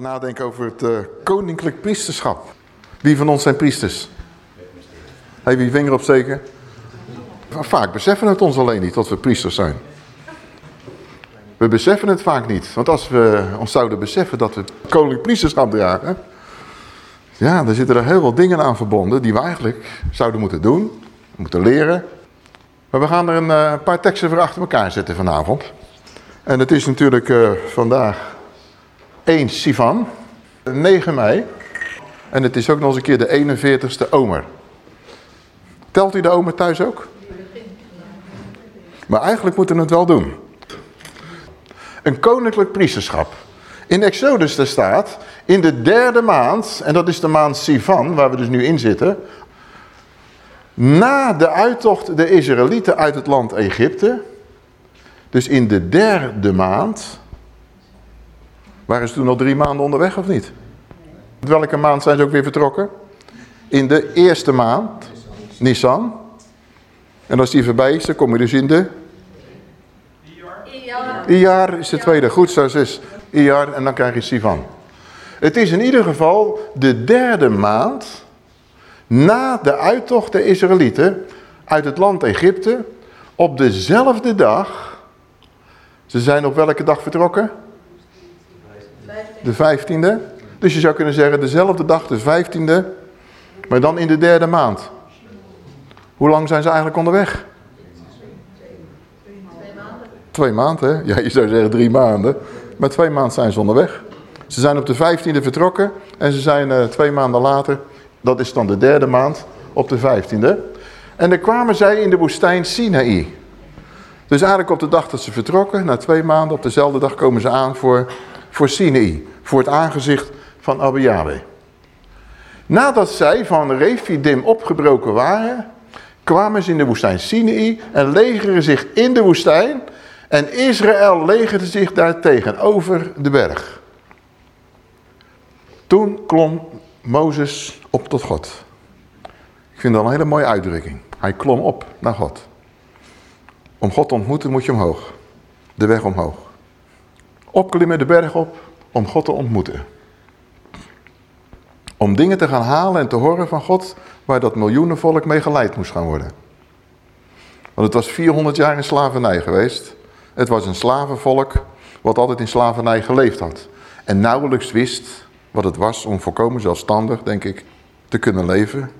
nadenken over het uh, koninklijk priesterschap. Wie van ons zijn priesters? Hij wie vinger opsteken? Vaak beseffen we het ons alleen niet dat we priesters zijn. We beseffen het vaak niet. Want als we ons zouden beseffen dat we koninklijk priesterschap dragen... Ja, dan zitten er heel veel dingen aan verbonden die we eigenlijk zouden moeten doen. Moeten leren. Maar we gaan er een uh, paar teksten voor achter elkaar zetten vanavond. En het is natuurlijk uh, vandaag 1 Sivan, 9 mei. En het is ook nog eens een keer de 41ste Omer. Telt u de Omer thuis ook? Maar eigenlijk moeten we het wel doen. Een koninklijk priesterschap. In Exodus er staat, in de derde maand, en dat is de maand Sivan, waar we dus nu in zitten. Na de uittocht der Israëlieten uit het land Egypte. Dus in de derde maand waren ze toen al drie maanden onderweg of niet? Welke maand zijn ze ook weer vertrokken? In de eerste maand, Nisan. En als die voorbij is, dan kom je dus in de... Iyar is de tweede. Goed, zo is Iyar en dan krijg je Sivan. Het is in ieder geval de derde maand na de uittocht der Israëlieten uit het land Egypte op dezelfde dag. Ze zijn op welke dag vertrokken? De vijftiende. Dus je zou kunnen zeggen dezelfde dag, de vijftiende, maar dan in de derde maand. Hoe lang zijn ze eigenlijk onderweg? Twee maanden. Twee maanden, hè? Ja, je zou zeggen drie maanden. Maar twee maanden zijn ze onderweg. Ze zijn op de vijftiende vertrokken en ze zijn uh, twee maanden later, dat is dan de derde maand, op de vijftiende. En dan kwamen zij in de woestijn Sinaï. Dus eigenlijk op de dag dat ze vertrokken, na twee maanden, op dezelfde dag komen ze aan voor voor Sinai, voor het aangezicht van Abba Yahweh. Nadat zij van Refidim opgebroken waren, kwamen ze in de woestijn Sinai en legeren zich in de woestijn en Israël legerde zich daar tegenover de berg. Toen klom Mozes op tot God. Ik vind dat een hele mooie uitdrukking. Hij klom op naar God. Om God te ontmoeten moet je omhoog. De weg omhoog. Opklimmen de berg op om God te ontmoeten. Om dingen te gaan halen en te horen van God waar dat miljoenenvolk mee geleid moest gaan worden. Want het was 400 jaar in slavernij geweest. Het was een slavenvolk wat altijd in slavernij geleefd had. En nauwelijks wist wat het was om volkomen zelfstandig, denk ik, te kunnen leven.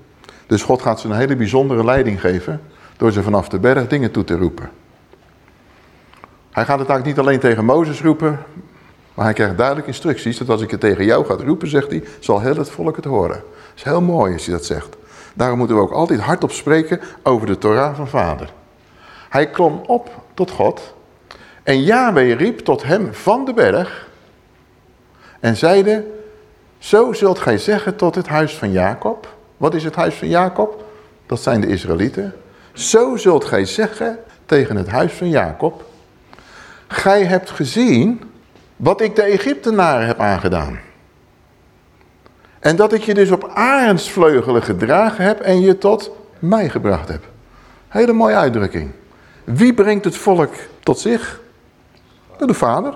Dus God gaat ze een hele bijzondere leiding geven door ze vanaf de berg dingen toe te roepen. Hij gaat het eigenlijk niet alleen tegen Mozes roepen, maar hij krijgt duidelijk instructies dat als ik het tegen jou ga roepen, zegt hij, zal heel het volk het horen. Dat is heel mooi als hij dat zegt. Daarom moeten we ook altijd hardop spreken over de Torah van vader. Hij klom op tot God en Yahweh riep tot hem van de berg en zeide, zo zult gij zeggen tot het huis van Jacob. Wat is het huis van Jacob? Dat zijn de Israëlieten. Zo zult gij zeggen tegen het huis van Jacob. Gij hebt gezien wat ik de Egyptenaren heb aangedaan. En dat ik je dus op arendsvleugelen gedragen heb en je tot mij gebracht heb. Hele mooie uitdrukking. Wie brengt het volk tot zich? De vader.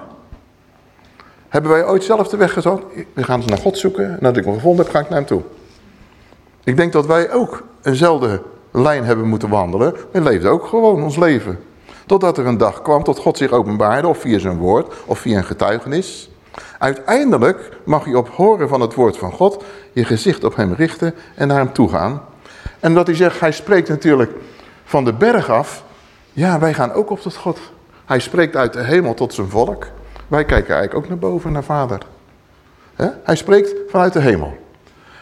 Hebben wij ooit zelf de weg gezond? We gaan ze naar God zoeken. En dat ik hem gevonden heb, ga ik naar hem toe. Ik denk dat wij ook eenzelfde lijn hebben moeten wandelen. We leefden ook gewoon ons leven. Totdat er een dag kwam tot God zich openbaarde, of via zijn woord, of via een getuigenis. Uiteindelijk mag je op horen van het woord van God je gezicht op hem richten en naar hem toe gaan. En dat hij zegt, hij spreekt natuurlijk van de berg af. Ja, wij gaan ook op tot God. Hij spreekt uit de hemel tot zijn volk. Wij kijken eigenlijk ook naar boven, naar vader. Hij spreekt vanuit de hemel.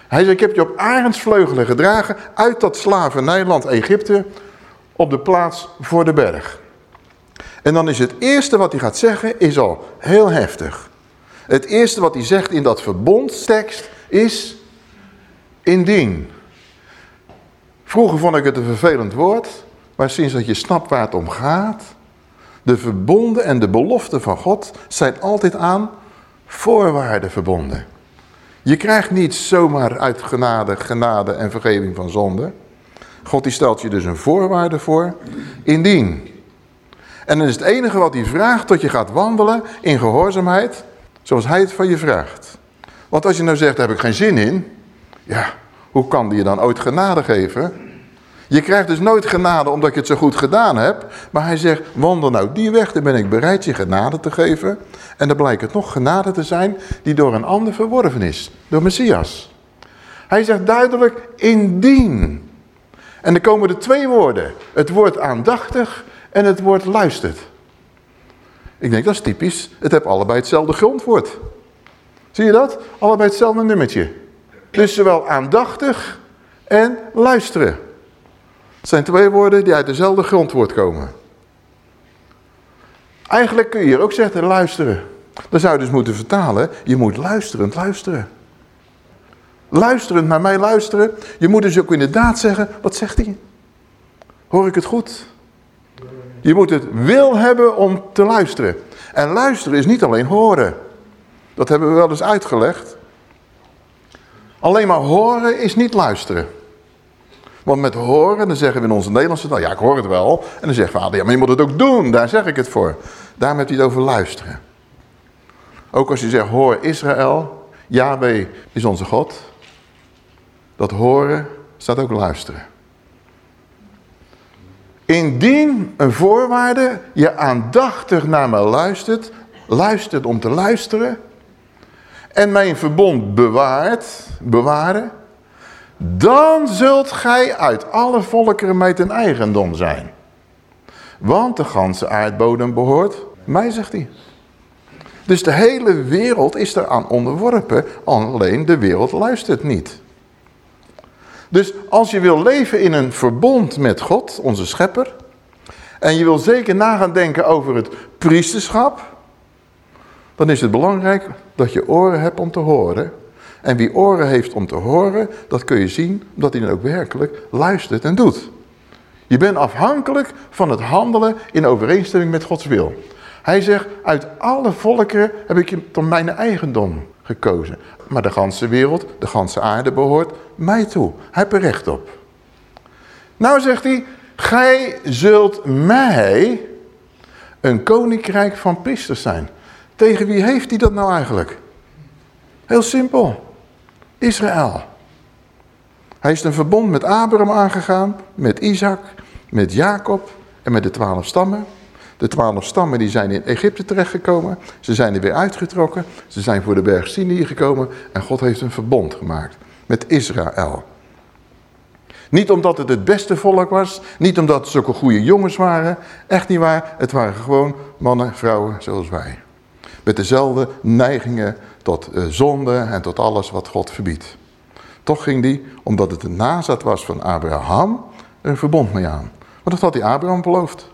Hij zegt, ik heb je op arendsvleugelen gedragen uit dat slavernijland Egypte op de plaats voor de berg. En dan is het eerste wat hij gaat zeggen, is al heel heftig. Het eerste wat hij zegt in dat verbondstekst is indien. Vroeger vond ik het een vervelend woord, maar sinds dat je snapt waar het om gaat, de verbonden en de beloften van God zijn altijd aan voorwaarden verbonden. Je krijgt niet zomaar uit genade, genade en vergeving van zonde. God die stelt je dus een voorwaarde voor. Indien en dan is het enige wat hij vraagt tot je gaat wandelen in gehoorzaamheid. zoals hij het van je vraagt. Want als je nou zegt, daar heb ik geen zin in. Ja, hoe kan die je dan ooit genade geven? Je krijgt dus nooit genade omdat je het zo goed gedaan hebt. Maar hij zegt, wandel nou die weg, dan ben ik bereid je genade te geven. En dan blijkt het nog genade te zijn die door een ander verworven is. Door Messias. Hij zegt duidelijk, indien. En dan komen er twee woorden. Het woord aandachtig en het woord luistert. Ik denk, dat is typisch. Het heeft allebei hetzelfde grondwoord. Zie je dat? Allebei hetzelfde nummertje. Dus zowel aandachtig en luisteren. Het zijn twee woorden die uit dezelfde grondwoord komen. Eigenlijk kun je hier ook zeggen luisteren. Dan zou je dus moeten vertalen, je moet luisterend luisteren. Luisterend naar mij luisteren. Je moet dus ook inderdaad zeggen, wat zegt hij? Hoor ik het goed? Je moet het wil hebben om te luisteren. En luisteren is niet alleen horen. Dat hebben we wel eens uitgelegd. Alleen maar horen is niet luisteren. Want met horen, dan zeggen we in onze Nederlandse taal, ja ik hoor het wel. En dan zegt vader, ja maar je moet het ook doen, daar zeg ik het voor. Daarom heeft hij het over luisteren. Ook als je zegt, hoor Israël, Yahweh is onze God. Dat horen staat ook luisteren. Indien een voorwaarde je aandachtig naar me luistert, luistert om te luisteren, en mijn verbond bewaart, bewaren, dan zult gij uit alle volkeren mij ten eigendom zijn. Want de ganse aardbodem behoort mij, zegt hij. Dus de hele wereld is eraan onderworpen, alleen de wereld luistert niet. Dus als je wil leven in een verbond met God, onze schepper, en je wil zeker na gaan denken over het priesterschap, dan is het belangrijk dat je oren hebt om te horen. En wie oren heeft om te horen, dat kun je zien omdat hij dan ook werkelijk luistert en doet. Je bent afhankelijk van het handelen in overeenstemming met Gods wil. Hij zegt, uit alle volkeren heb ik je tot mijn eigendom Maar de ganse wereld, de ganse aarde behoort mij toe. Hij heeft er recht op. Nou zegt hij, gij zult mij een koninkrijk van priesters zijn. Tegen wie heeft hij dat nou eigenlijk? Heel simpel. Israël. Hij is een verbond met Abraham aangegaan, met Isaac, met Jacob en met de twaalf stammen. De twaalf stammen die zijn in Egypte terechtgekomen. Ze zijn er weer uitgetrokken. Ze zijn voor de berg Sinai gekomen. En God heeft een verbond gemaakt met Israël. Niet omdat het het beste volk was. Niet omdat het zulke goede jongens waren. Echt niet waar. Het waren gewoon mannen, vrouwen zoals wij. Met dezelfde neigingen tot eh, zonde en tot alles wat God verbiedt. Toch ging die, omdat het een nazat was van Abraham, een verbond mee aan. Want dat had hij Abraham beloofd.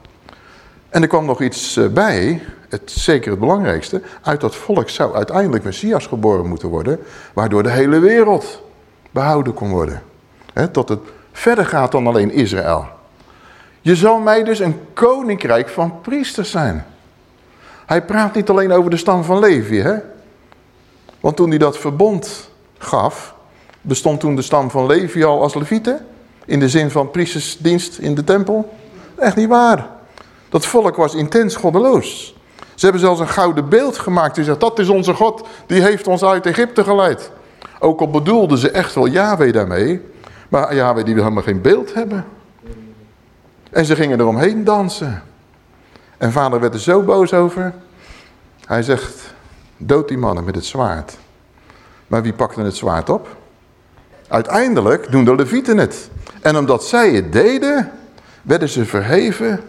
En er kwam nog iets eh, bij, het, zeker het belangrijkste. Uit dat volk zou uiteindelijk Messias geboren moeten worden. Waardoor de hele wereld behouden kon worden. He, tot het verder gaat dan alleen Israël. Je zal mij dus een koninkrijk van priesters zijn. Hij praat niet alleen over de stam van Levi. Hè? Want toen hij dat verbond gaf, bestond toen de stam van Levi al als levieten? In de zin van priestersdienst in de tempel? Echt niet waar. Dat volk was intens goddeloos. Ze hebben zelfs een gouden beeld gemaakt. Die zegt, dat is onze God, die heeft ons uit Egypte geleid. Ook al bedoelden ze echt wel Yahweh daarmee. Maar Yahweh die wil helemaal geen beeld hebben. En ze gingen eromheen dansen. En vader werd er zo boos over. Hij zegt, dood die mannen met het zwaard. Maar wie pakte het zwaard op? Uiteindelijk doen de levieten het. En omdat zij het deden, werden ze verheven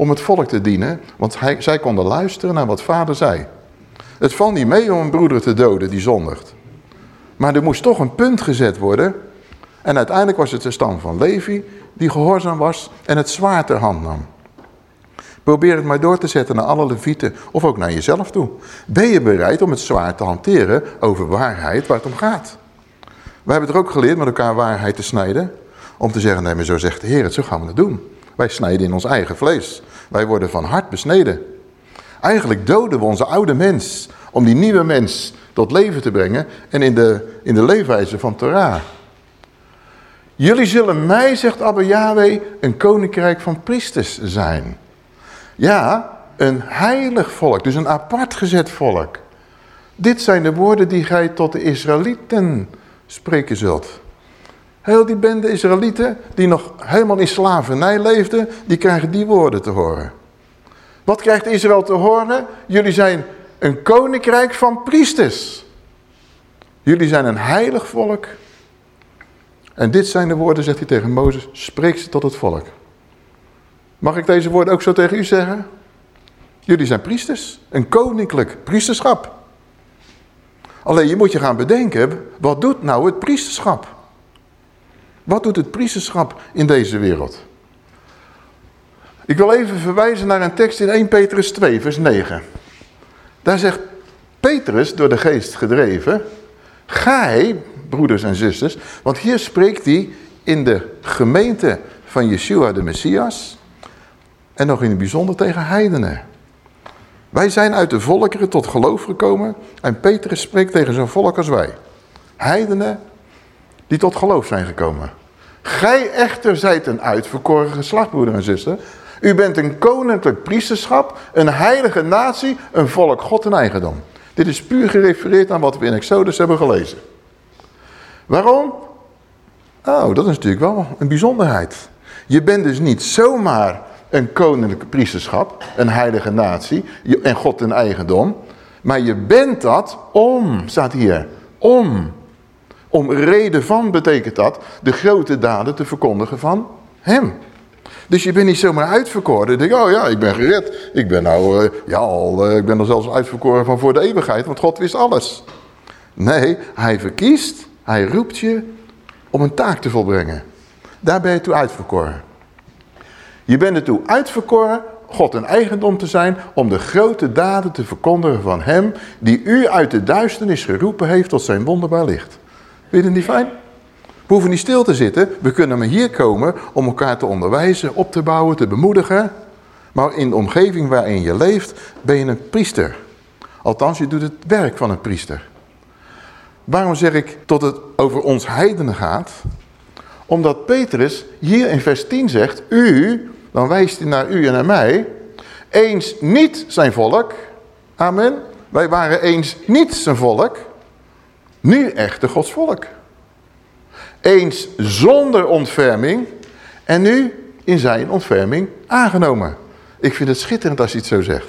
om het volk te dienen. Want hij, zij konden luisteren naar wat vader zei. Het valt niet mee om een broeder te doden die zondigt. Maar er moest toch een punt gezet worden. En uiteindelijk was het de stam van Levi die gehoorzaam was en het zwaard ter hand nam. Probeer het maar door te zetten naar alle levieten of ook naar jezelf toe. Ben je bereid om het zwaard te hanteren over waarheid waar het om gaat? We hebben er ook geleerd met elkaar waarheid te snijden. Om te zeggen, nee maar zo zegt de Heer het, zo gaan we het doen. Wij snijden in ons eigen vlees. Wij worden van hart besneden. Eigenlijk doden we onze oude mens om die nieuwe mens tot leven te brengen en in de, in de leefwijze van Torah. Jullie zullen mij, zegt Abba Yahweh, een koninkrijk van priesters zijn. Ja, een heilig volk, dus een apart gezet volk. Dit zijn de woorden die gij tot de Israëlieten spreken zult. Heel die bende Israëlieten die nog helemaal in slavernij leefden, die krijgen die woorden te horen. Wat krijgt Israël te horen? Jullie zijn een koninkrijk van priesters. Jullie zijn een heilig volk. En dit zijn de woorden, zegt hij tegen Mozes, spreek ze tot het volk. Mag ik deze woorden ook zo tegen u zeggen? Jullie zijn priesters, een koninklijk priesterschap. Alleen je moet je gaan bedenken, wat doet nou het priesterschap? Wat doet het priesterschap in deze wereld? Ik wil even verwijzen naar een tekst in 1 Petrus 2, vers 9. Daar zegt Petrus, door de geest gedreven, gij, broeders en zusters, want hier spreekt hij in de gemeente van Yeshua de Messias en nog in het bijzonder tegen heidenen. Wij zijn uit de volkeren tot geloof gekomen en Petrus spreekt tegen zo'n volk als wij. Heidenen die tot geloof zijn gekomen. Gij echter zijt een uitverkoren geslacht, broeder en zuster. U bent een koninklijk priesterschap, een heilige natie, een volk God en eigendom. Dit is puur gerefereerd aan wat we in Exodus hebben gelezen. Waarom? Oh, dat is natuurlijk wel een bijzonderheid. Je bent dus niet zomaar een koninklijk priesterschap, een heilige natie en God en eigendom. Maar je bent dat om, staat hier, om. Om reden van betekent dat de grote daden te verkondigen van hem. Dus je bent niet zomaar uitverkoren. Je denkt, oh ja, ik ben gered. Ik ben nou, uh, ja, al, uh, ik ben er zelfs uitverkoren van voor de eeuwigheid, want God wist alles. Nee, hij verkiest, hij roept je om een taak te volbrengen. Daar ben je toe uitverkoren. Je bent ertoe uitverkoren God een eigendom te zijn om de grote daden te verkondigen van hem die u uit de duisternis geroepen heeft tot zijn wonderbaar licht. Vind je het niet fijn? We hoeven niet stil te zitten. We kunnen maar hier komen om elkaar te onderwijzen, op te bouwen, te bemoedigen. Maar in de omgeving waarin je leeft ben je een priester. Althans, je doet het werk van een priester. Waarom zeg ik tot het over ons heidenen gaat? Omdat Petrus hier in vers 10 zegt, u dan wijst hij naar u en naar mij. Eens niet zijn volk. Amen. Wij waren eens niet zijn volk. Nu echte Gods volk. Eens zonder ontferming. En nu in zijn ontferming aangenomen. Ik vind het schitterend als hij het zo zegt.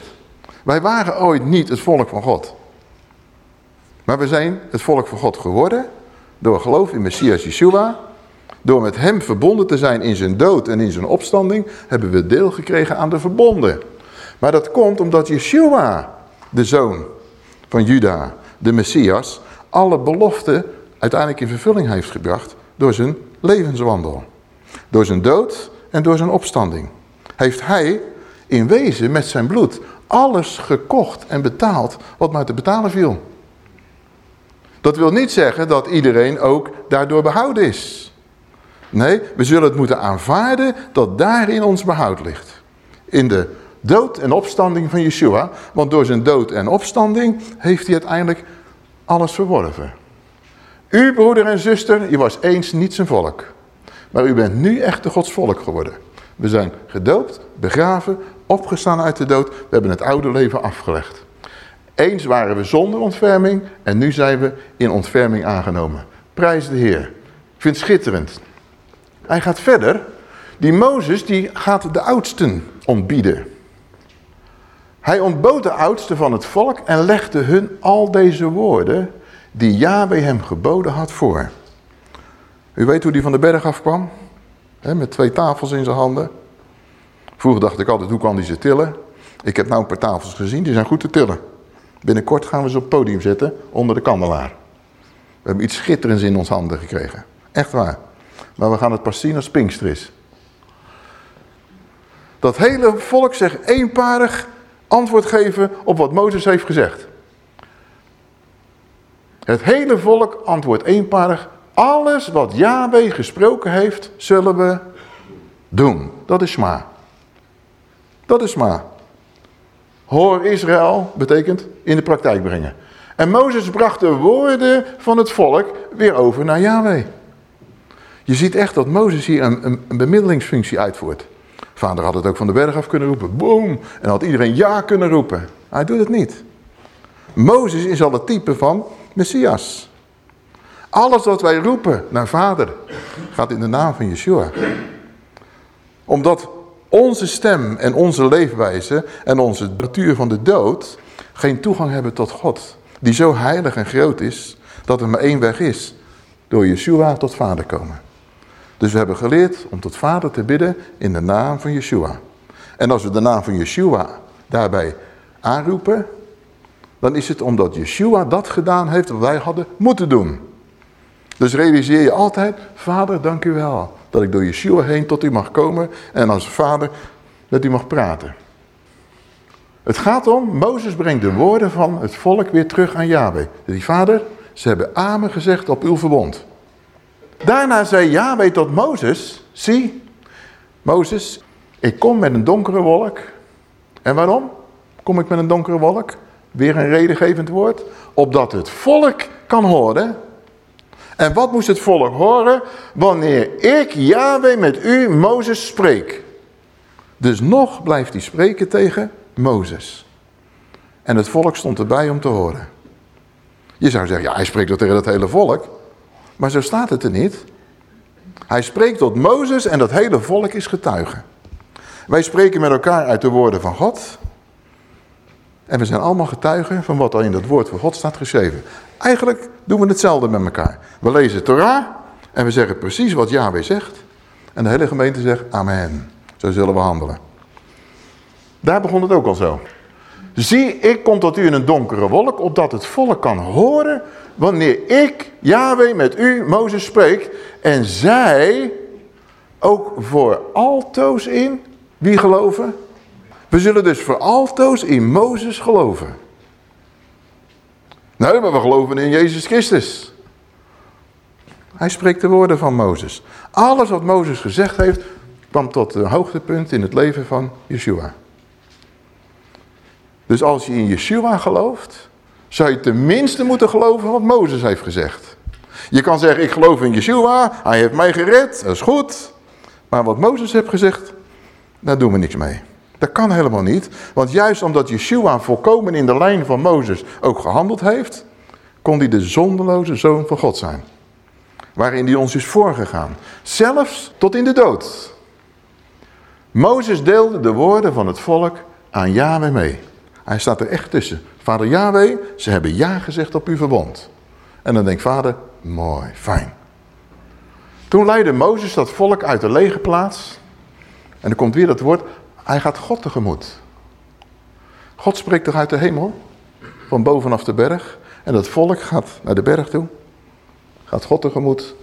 Wij waren ooit niet het volk van God. Maar we zijn het volk van God geworden. Door geloof in Messias Yeshua. Door met hem verbonden te zijn in zijn dood en in zijn opstanding, hebben we deel gekregen aan de verbonden. Maar dat komt omdat Yeshua, de zoon van Juda, de Messias, alle beloften uiteindelijk in vervulling heeft gebracht door zijn levenswandel. Door zijn dood en door zijn opstanding. Heeft hij in wezen met zijn bloed alles gekocht en betaald wat maar te betalen viel. Dat wil niet zeggen dat iedereen ook daardoor behouden is. Nee, we zullen het moeten aanvaarden dat daarin ons behoud ligt. In de dood en opstanding van Yeshua. Want door zijn dood en opstanding heeft hij uiteindelijk alles verworven. U, broeder en zuster, je was eens niet zijn volk. Maar u bent nu echt de Gods volk geworden. We zijn gedoopt, begraven, opgestaan uit de dood. We hebben het oude leven afgelegd. Eens waren we zonder ontferming en nu zijn we in ontferming aangenomen. Prijs de Heer. Ik vind het schitterend. Hij gaat verder. Die Mozes die gaat de oudsten ontbieden. Hij ontbood de oudsten van het volk en legde hun al deze woorden die Yahweh hem geboden had voor. U weet hoe die van de berg afkwam? He, met twee tafels in zijn handen. Vroeger dacht ik altijd, hoe kan die ze tillen? Ik heb nou een paar tafels gezien, die zijn goed te tillen. Binnenkort gaan we ze op het podium zetten, onder de kandelaar. We hebben iets schitterends in ons handen gekregen. Echt waar. Maar we gaan het pas zien als Pinkster is. Dat hele volk zegt eenparig antwoord geven op wat Mozes heeft gezegd. Het hele volk antwoordt eenparig. Alles wat Yahweh gesproken heeft, zullen we doen. Dat is sma. Dat is sma. Hoor Israël betekent in de praktijk brengen. En Mozes bracht de woorden van het volk weer over naar Yahweh. Je ziet echt dat Mozes hier een, een, een, bemiddelingsfunctie uitvoert. Vader had het ook van de berg af kunnen roepen. Boom. En had iedereen ja kunnen roepen. Hij doet het niet. Mozes is al het type van Messias. Alles wat wij roepen naar vader gaat in de naam van Yeshua. Omdat onze stem en onze leefwijze en onze natuur van de dood geen toegang hebben tot God. Die zo heilig en groot is dat er maar één weg is. Door Yeshua tot vader komen. Dus we hebben geleerd om tot vader te bidden in de naam van Yeshua. En als we de naam van Yeshua daarbij aanroepen, dan is het omdat Yeshua dat gedaan heeft wat wij hadden moeten doen. Dus realiseer je altijd, vader dank u wel dat ik door Yeshua heen tot u mag komen en als vader dat u mag praten. Het gaat om, Mozes brengt de woorden van het volk weer terug aan Yahweh. Die vader, ze hebben amen gezegd op uw verbond. Daarna zei Yahweh tot Mozes, zie, Mozes, ik kom met een donkere wolk. En waarom kom ik met een donkere wolk? Weer een redengevend woord. Opdat het volk kan horen. En wat moest het volk horen? Wanneer ik, Yahweh, met u, Mozes, spreek. Dus nog blijft hij spreken tegen Mozes. En het volk stond erbij om te horen. Je zou zeggen, ja, hij spreekt toch tegen het hele volk. Maar zo staat het er niet. Hij spreekt tot Mozes en dat hele volk is getuige. Wij spreken met elkaar uit de woorden van God. En we zijn allemaal getuigen van wat al in het woord van God staat geschreven. Eigenlijk doen we hetzelfde met elkaar. We lezen Torah en we zeggen precies wat Yahweh zegt. En de hele gemeente zegt amen. Zo zullen we handelen. Daar begon het ook al zo. Zie, ik kom tot u in een donkere wolk, opdat het volk kan horen wanneer ik, Yahweh, met u, Mozes, spreek. En zij ook voor altoos in, wie geloven? We zullen dus voor altoos in Mozes geloven. Nee, maar we geloven in Jezus Christus. Hij spreekt de woorden van Mozes. Alles wat Mozes gezegd heeft, kwam tot een hoogtepunt in het leven van Yeshua. Dus als je in Yeshua gelooft, zou je tenminste moeten geloven wat Mozes heeft gezegd. Je kan zeggen, ik geloof in Yeshua, hij heeft mij gered, dat is goed. Maar wat Mozes heeft gezegd, daar doen we niks mee. Dat kan helemaal niet, want juist omdat Yeshua volkomen in de lijn van Mozes ook gehandeld heeft, kon hij de zondeloze zoon van God zijn. Waarin hij ons is voorgegaan. Zelfs tot in de dood. Mozes deelde de woorden van het volk aan Yahweh mee. Hij staat er echt tussen. Vader Yahweh, ze hebben ja gezegd op uw verbond. En dan denkt vader, mooi, fijn. Toen leidde Mozes dat volk uit de lege plaats. En er komt weer dat woord, hij gaat God tegemoet. God spreekt toch uit de hemel, van bovenaf de berg. En dat volk gaat naar de berg toe, gaat God tegemoet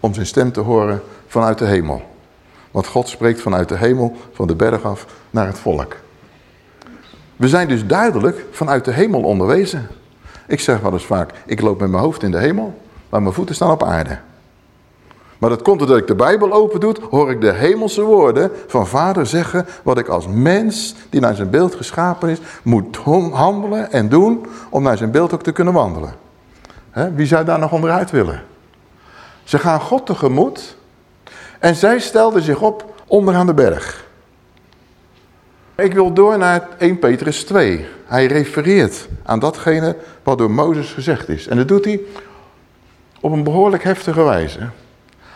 om zijn stem te horen vanuit de hemel. Want God spreekt vanuit de hemel, van de berg af, naar het volk. We zijn dus duidelijk vanuit de hemel onderwezen. Ik zeg wel eens vaak, ik loop met mijn hoofd in de hemel, maar mijn voeten staan op aarde. Maar dat komt doordat ik de Bijbel open doe, hoor ik de hemelse woorden van vader zeggen wat ik als mens die naar zijn beeld geschapen is, moet handelen en doen om naar zijn beeld ook te kunnen wandelen. wie zou daar nog onderuit willen? Ze gaan God tegemoet en zij stelden zich op onderaan de berg. Ik wil door naar 1 Petrus 2. Hij refereert aan datgene wat door Mozes gezegd is. En dat doet hij op een behoorlijk heftige wijze.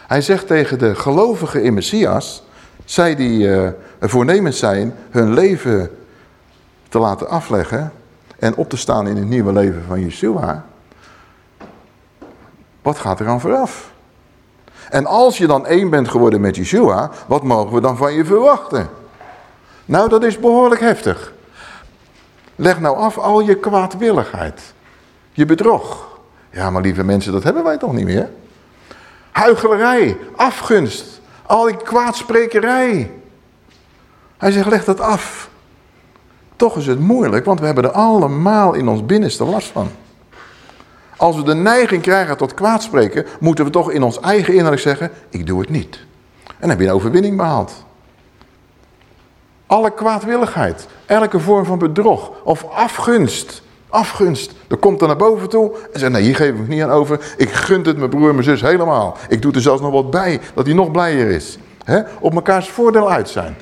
Hij zegt tegen de gelovigen in Messias, zij die uh, voornemens zijn hun leven te laten afleggen en op te staan in het nieuwe leven van Yeshua. Wat gaat er aan vooraf? En als je dan één bent geworden met Yeshua, wat mogen we dan van je verwachten? Nou, dat is behoorlijk heftig. Leg nou af al je kwaadwilligheid. Je bedrog. Ja, maar lieve mensen, dat hebben wij toch niet meer? Huichelarij, afgunst, al die kwaadsprekerij. Hij zegt, leg dat af. Toch is het moeilijk, want we hebben er allemaal in ons binnenste last van. Als we de neiging krijgen tot kwaadspreken, moeten we toch in ons eigen innerlijk zeggen, ik doe het niet. En dan heb je een overwinning behaald. Alle kwaadwilligheid, elke vorm van bedrog of afgunst. Afgunst. Dan komt er naar boven toe en zegt, nee, hier geef ik niet aan over. Ik gun het mijn broer en mijn zus helemaal. Ik doe er zelfs nog wat bij, dat hij nog blijer is. He? Op mekaars voordeel uit zijn.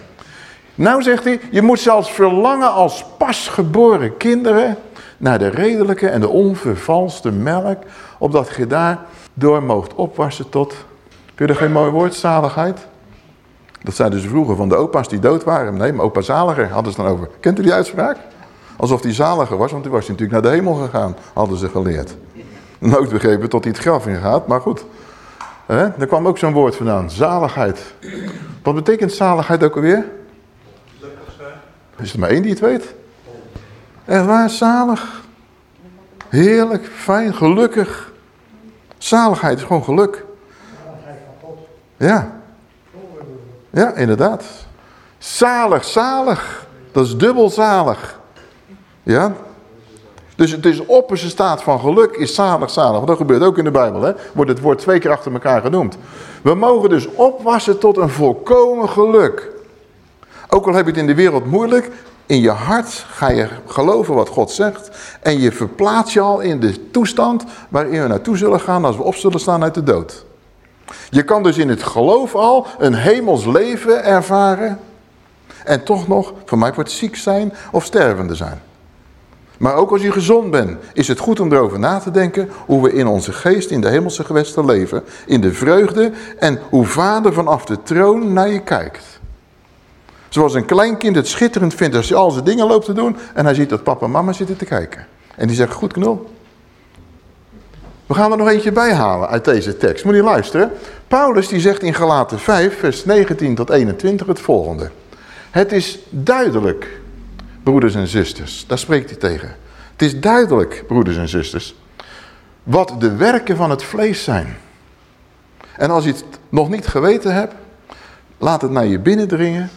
Nou zegt hij, je moet zelfs verlangen als pasgeboren kinderen naar de redelijke en de onvervalste melk, opdat je daar door moogt opwassen tot, kun je er geen mooi woord, zaligheid? Dat zeiden ze vroeger van de opa's die dood waren. Nee, maar opa zaliger hadden ze dan over. Kent u die uitspraak? Alsof hij zaliger was, want toen was hij natuurlijk naar de hemel gegaan, hadden ze geleerd. Nooit begrepen tot hij het graf in gaat, maar goed. Daar kwam ook zo'n woord vandaan, zaligheid. Wat betekent zaligheid ook alweer? Is er maar één die het weet? Echt waar, zalig. Heerlijk, fijn, gelukkig. Zaligheid is gewoon geluk. Ja. Ja, inderdaad. Zalig, zalig. Dat is dubbel zalig. Ja. Dus het is opperste staat van geluk is zalig, zalig. Dat gebeurt ook in de Bijbel. Hè? Wordt het woord twee keer achter elkaar genoemd. We mogen dus opwassen tot een volkomen geluk. Ook al heb je het in de wereld moeilijk, in je hart ga je geloven wat God zegt. En je verplaats je al in de toestand waarin we naartoe zullen gaan als we op zullen staan uit de dood. Je kan dus in het geloof al een hemels leven ervaren. En toch nog, voor mij wordt ziek zijn of stervende zijn. Maar ook als je gezond bent, is het goed om erover na te denken hoe we in onze geest in de hemelse gewesten leven. In de vreugde en hoe vader vanaf de troon naar je kijkt. Zoals een kleinkind het schitterend vindt als hij al zijn dingen loopt te doen. En hij ziet dat papa en mama zitten te kijken. En die zegt, goed knul. We gaan er nog eentje bij halen uit deze tekst. Moet je luisteren. Paulus die zegt in Galaten 5 vers 19 tot 21 het volgende. Het is duidelijk, broeders en zusters. Daar spreekt hij tegen. Het is duidelijk, broeders en zusters. Wat de werken van het vlees zijn. En als je het nog niet geweten hebt. Laat het naar je binnen dringen.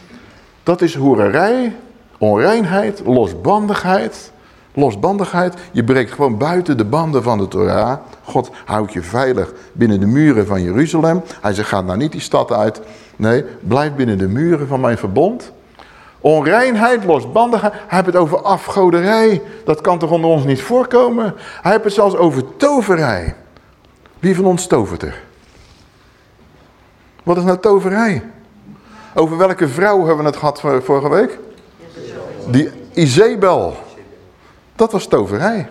Dat is hoererij, onreinheid, losbandigheid. Losbandigheid, je breekt gewoon buiten de banden van de Torah. God houdt je veilig binnen de muren van Jeruzalem. Hij zegt, ga nou niet die stad uit. Nee, blijf binnen de muren van mijn verbond. Onreinheid, losbandigheid. Hij heeft het over afgoderij. Dat kan toch onder ons niet voorkomen? Hij heeft het zelfs over toverij. Wie van ons tovert er? Wat is nou toverij? Over welke vrouw hebben we het gehad vorige week? Die Izebel. Dat was toverij.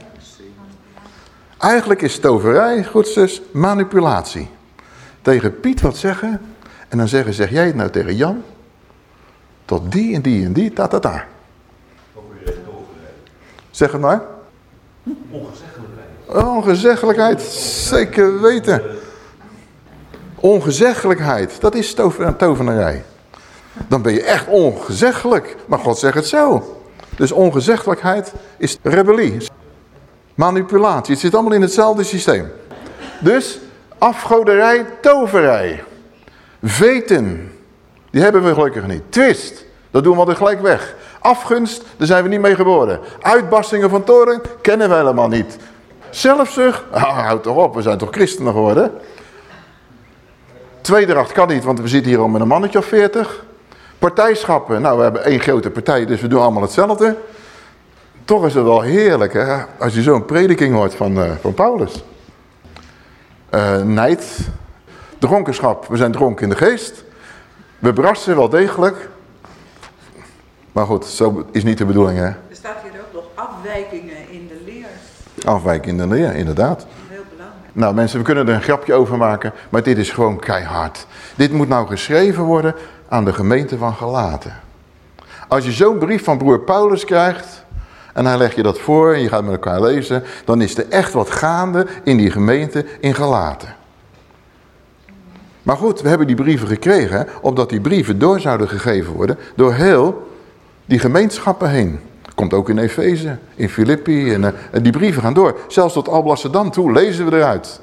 Eigenlijk is toverij, goed zus, manipulatie. Tegen Piet wat zeggen. En dan zeggen, zeg jij het nou tegen Jan? Tot die en die en die, ta ta ta. Zeg het maar. Ongezeggelijkheid. Ongezeggelijkheid, zeker weten. Ongezeggelijkheid, dat is tovenarij. Dan ben je echt ongezeggelijk. Maar God zegt het zo. Dus ongezeggelijkheid is rebellie. Manipulatie. Het zit allemaal in hetzelfde systeem. Dus afgoderij, toverij. Veten. Die hebben we gelukkig niet. Twist. Dat doen we altijd gelijk weg. Afgunst, daar zijn we niet mee geboren. Uitbarstingen van toren kennen we helemaal niet. Zelfzucht, ah, houd toch op, we zijn toch christenen geworden. Tweederacht kan niet, want we zitten hier al met een mannetje of veertig. Partijschappen, nou we hebben één grote partij, dus we doen allemaal hetzelfde. Toch is het wel heerlijk hè, als je zo'n prediking hoort van, uh, van Paulus. Uh, nijd, dronkenschap, we zijn dronken in de geest. We brassen wel degelijk. Maar goed, zo is niet de bedoeling hè. Er staat hier ook nog afwijkingen in de leer. Afwijkingen in de leer, inderdaad. Nou mensen, we kunnen er een grapje over maken, maar dit is gewoon keihard. Dit moet nou geschreven worden aan de gemeente van Galaten. Als je zo'n brief van broer Paulus krijgt en hij legt je dat voor en je gaat met elkaar lezen, dan is er echt wat gaande in die gemeente in Galaten. Maar goed, we hebben die brieven gekregen, opdat die brieven door zouden gegeven worden door heel die gemeenschappen heen. Komt ook in Efeze, in Filippi en, uh, en die brieven gaan door. Zelfs tot Alblasserdam toe lezen we eruit.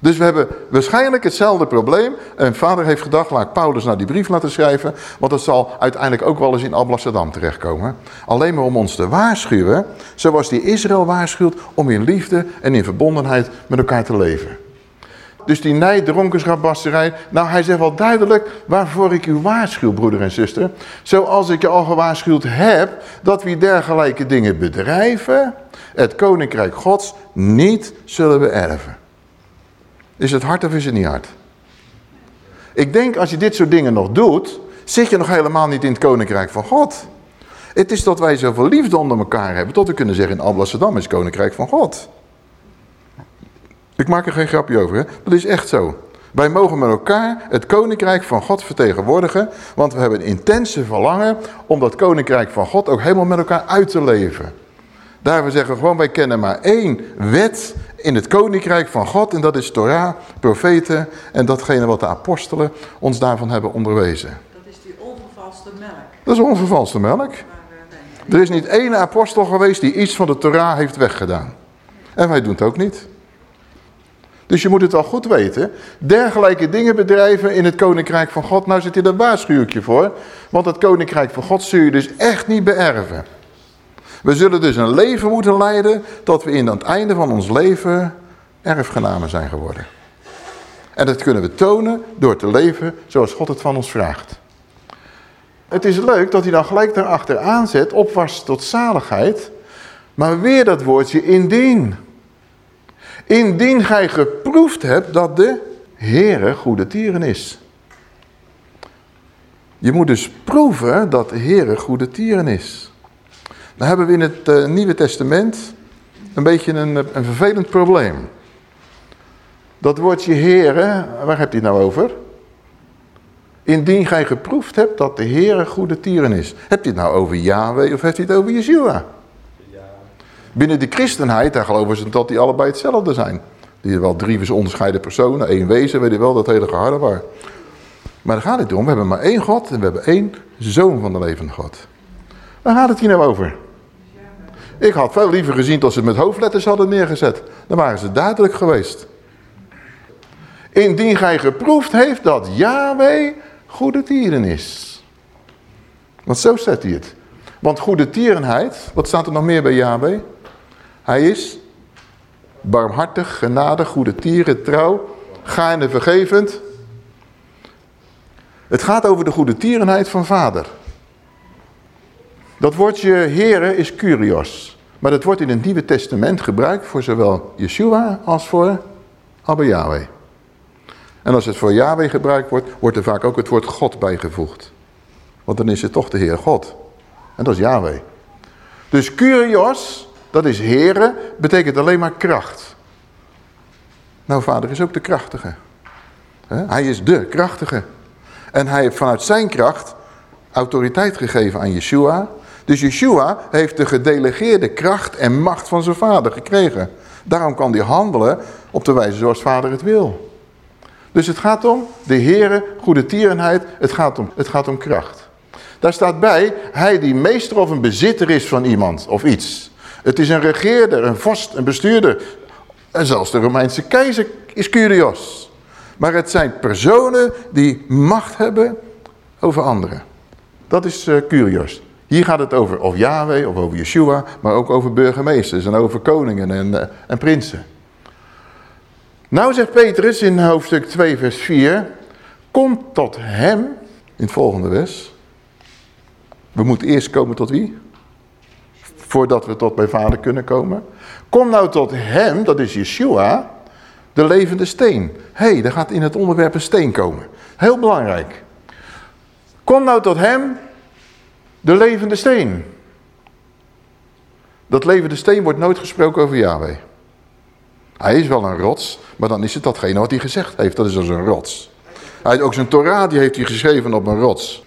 Dus we hebben waarschijnlijk hetzelfde probleem. En vader heeft gedacht, laat Paulus nou die brief laten schrijven. Want dat zal uiteindelijk ook wel eens in Alblasserdam terechtkomen. Alleen maar om ons te waarschuwen. Zoals die Israël waarschuwt om in liefde en in verbondenheid met elkaar te leven. Dus die nijd, dronkenschap, basterij. Nou, hij zegt wel duidelijk waarvoor ik u waarschuw, broeder en zuster. Zoals ik je al gewaarschuwd heb, dat wie dergelijke dingen bedrijven, het koninkrijk gods niet zullen beërven. Is het hard of is het niet hard? Ik denk als je dit soort dingen nog doet, zit je nog helemaal niet in het koninkrijk van God. Het is dat wij zoveel liefde onder elkaar hebben, tot we kunnen zeggen in Alblasserdam is het koninkrijk van God. Ik maak er geen grapje over, hè? dat is echt zo. Wij mogen met elkaar het koninkrijk van God vertegenwoordigen, want we hebben een intense verlangen om dat koninkrijk van God ook helemaal met elkaar uit te leven. Daar we zeggen gewoon, wij kennen maar één wet in het koninkrijk van God en dat is Torah, profeten en datgene wat de apostelen ons daarvan hebben onderwezen. Dat is die onvervalste melk. Dat is onvervalste melk. Er is niet één apostel geweest die iets van de Torah heeft weggedaan. En wij doen het ook niet. Dus je moet het al goed weten. Dergelijke dingen bedrijven in het koninkrijk van God. Nou zit hier een waarschuwtje voor. Want het koninkrijk van God zul je dus echt niet beërven. We zullen dus een leven moeten leiden tot we in het einde van ons leven erfgenamen zijn geworden. En dat kunnen we tonen door te leven zoals God het van ons vraagt. Het is leuk dat hij dan gelijk daarachter aanzet, opwas tot zaligheid. Maar weer dat woordje indien. Indien gij geproefd hebt dat de Heere goede tieren is. Je moet dus proeven dat de Heere goede tieren is. Dan hebben we in het uh, Nieuwe Testament een beetje een, een vervelend probleem. Dat woordje Heere, waar hebt hij nou over? Indien gij geproefd hebt dat de Heere goede tieren is. Hebt hij het nou over Yahweh of heeft hij het over Yeshua? Binnen de christenheid, daar geloven ze dat die allebei hetzelfde zijn. Die wel drie onderscheiden personen, één wezen, weet je wel, dat hele waar. Maar daar gaat het om, we hebben maar één God en we hebben één zoon van de levende God. Waar gaat het hier nou over? Ik had veel liever gezien dat ze het met hoofdletters hadden neergezet. Dan waren ze duidelijk geweest. Indien gij geproefd heeft dat Yahweh goede tieren is. Want zo zet hij het. Want goede tierenheid, wat staat er nog meer bij Yahweh? Hij is barmhartig, genadig, goede tieren, trouw, gaande vergevend. Het gaat over de goede tierenheid van vader. Dat woordje heren is kurios. Maar dat wordt in het Nieuwe Testament gebruikt voor zowel Yeshua als voor Abba Yahweh. En als het voor Yahweh gebruikt wordt, wordt er vaak ook het woord God bijgevoegd. Want dan is het toch de Heer God. En dat is Yahweh. Dus kurios, dat is heren, betekent alleen maar kracht. Nou, vader is ook de krachtige. Hij is de krachtige. En hij heeft vanuit zijn kracht autoriteit gegeven aan Yeshua. Dus Yeshua heeft de gedelegeerde kracht en macht van zijn vader gekregen. Daarom kan hij handelen op de wijze zoals vader het wil. Dus het gaat om de Heere, goede tierenheid, het gaat om, het gaat om kracht. Daar staat bij, hij die meester of een bezitter is van iemand of iets. Het is een regeerder, een vorst, een bestuurder. En zelfs de Romeinse keizer is curios. Maar het zijn personen die macht hebben over anderen. Dat is uh, curios. Hier gaat het over of Yahweh of over Yeshua, maar ook over burgemeesters en over koningen en, uh, en prinsen. Nou zegt Petrus in hoofdstuk 2 vers 4, kom tot hem, in het volgende vers. We moeten eerst komen tot wie? Voordat we tot mijn vader kunnen komen. Kom nou tot hem, dat is Yeshua, de levende steen. Hé, hey, daar gaat in het onderwerp een steen komen. Heel belangrijk. Kom nou tot hem, de levende steen. Dat levende steen wordt nooit gesproken over Yahweh. Hij is wel een rots, maar dan is het datgene wat hij gezegd heeft. Dat is als een rots. Hij ook zijn Torah, die heeft hij geschreven op een rots.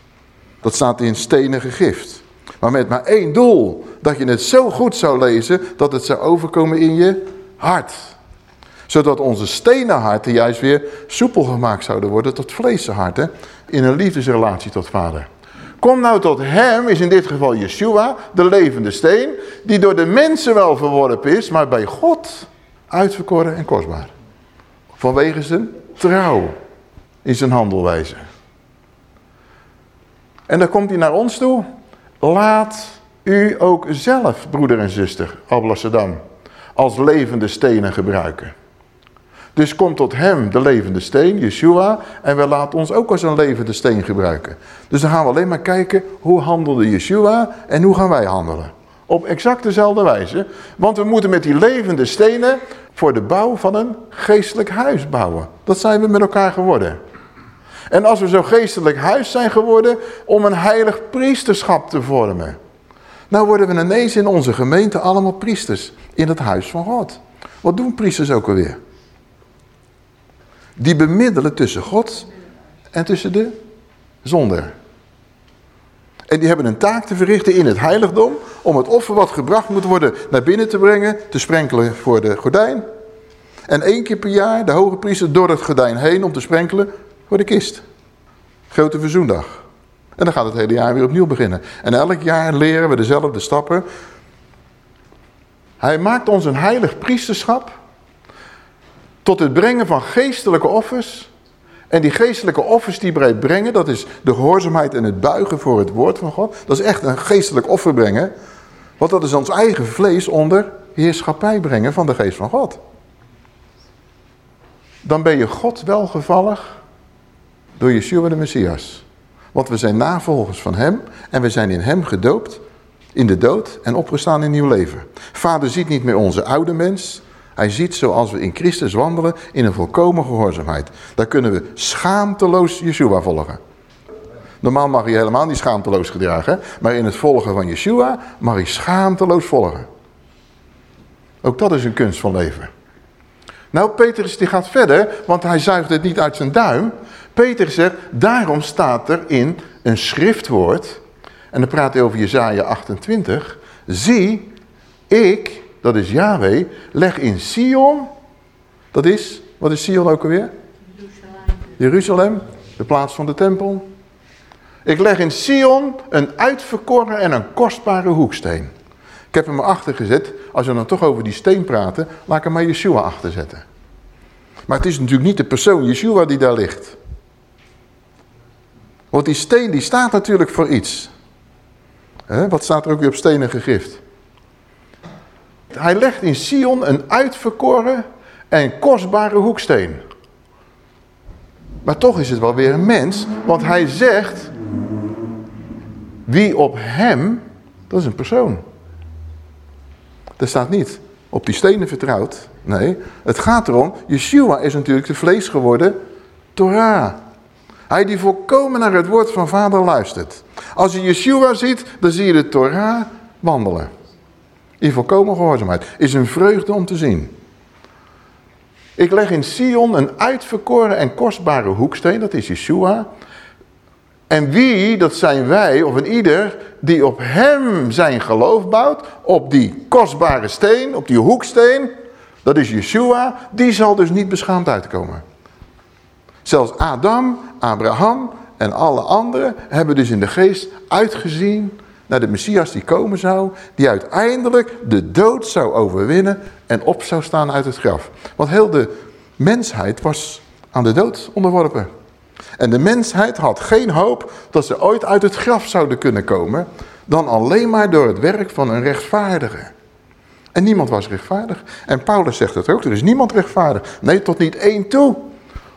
Dat staat in stenen gegift. Maar met maar één doel. Dat je het zo goed zou lezen, dat het zou overkomen in je hart. Zodat onze stenen harten juist weer soepel gemaakt zouden worden tot vleesharten. In een liefdesrelatie tot vader. Kom nou tot hem, is in dit geval Yeshua, de levende steen. Die door de mensen wel verworpen is, maar bij God uitverkoren en kostbaar. Vanwege zijn trouw in zijn handelwijze. En dan komt hij naar ons toe. Laat u ook zelf, broeder en zuster, Alblasserdam, als levende stenen gebruiken. Dus kom tot hem, de levende steen, Yeshua, en we laten ons ook als een levende steen gebruiken. Dus dan gaan we alleen maar kijken, hoe handelde Yeshua en hoe gaan wij handelen. Op exact dezelfde wijze, want we moeten met die levende stenen voor de bouw van een geestelijk huis bouwen. Dat zijn we met elkaar geworden. En als we zo geestelijk huis zijn geworden om een heilig priesterschap te vormen. Nou worden we ineens in onze gemeente allemaal priesters in het huis van God. Wat doen priesters ook alweer? Die bemiddelen tussen God en tussen de zonder. En die hebben een taak te verrichten in het heiligdom om het offer wat gebracht moet worden naar binnen te brengen, te sprenkelen voor de gordijn. En één keer per jaar de hoge priester door het gordijn heen om te sprenkelen voor de kist. Grote verzoendag. En dan gaat het hele jaar weer opnieuw beginnen. En elk jaar leren we dezelfde stappen. Hij maakt ons een heilig priesterschap tot het brengen van geestelijke offers. En die geestelijke offers die wij brengen, dat is de gehoorzaamheid en het buigen voor het woord van God. Dat is echt een geestelijk offer brengen. Want dat is ons eigen vlees onder heerschappij brengen van de geest van God. Dan ben je God welgevallig door Yeshua de Messias. Want we zijn navolgers van hem en we zijn in hem gedoopt in de dood en opgestaan in nieuw leven. Vader ziet niet meer onze oude mens. Hij ziet zoals we in Christus wandelen in een volkomen gehoorzaamheid. Daar kunnen we schaamteloos Yeshua volgen. Normaal mag je helemaal niet schaamteloos gedragen. Maar in het volgen van Yeshua mag je schaamteloos volgen. Ook dat is een kunst van leven. Nou, Petrus die gaat verder, want hij zuigt het niet uit zijn duim. Peter zegt, daarom staat er in een schriftwoord, en dan praat hij over Jezaja 28. Zie, ik, dat is Yahweh, leg in Sion, dat is, wat is Sion ook alweer? Jeruzalem. Jeruzalem, de plaats van de tempel. Ik leg in Sion een uitverkoren en een kostbare hoeksteen. Ik heb hem erachter gezet. Als we dan toch over die steen praten, laat ik hem maar Yeshua achterzetten. Maar het is natuurlijk niet de persoon Yeshua die daar ligt. Want die steen die staat natuurlijk voor iets. Wat staat er ook weer op stenen gegrift? Hij legt in Sion een uitverkoren en kostbare hoeksteen. Maar toch is het wel weer een mens, want hij zegt... Wie op hem, dat is een persoon. Er staat niet op die stenen vertrouwd. Nee, het gaat erom, Yeshua is natuurlijk de vlees geworden Torah. Hij die volkomen naar het woord van vader luistert. Als je Yeshua ziet, dan zie je de Torah wandelen. In volkomen gehoorzaamheid. Is een vreugde om te zien. Ik leg in Sion een uitverkoren en kostbare hoeksteen, dat is Yeshua. En wie, dat zijn wij, of een ieder, die op hem zijn geloof bouwt, op die kostbare steen, op die hoeksteen, dat is Yeshua, die zal dus niet beschaamd uitkomen. Zelfs Adam, Abraham en alle anderen hebben dus in de geest uitgezien naar de Messias die komen zou, die uiteindelijk de dood zou overwinnen en op zou staan uit het graf. Want heel de mensheid was aan de dood onderworpen. En de mensheid had geen hoop dat ze ooit uit het graf zouden kunnen komen, dan alleen maar door het werk van een rechtvaardige. En niemand was rechtvaardig. En Paulus zegt het ook, er is niemand rechtvaardig. Nee, tot niet één toe.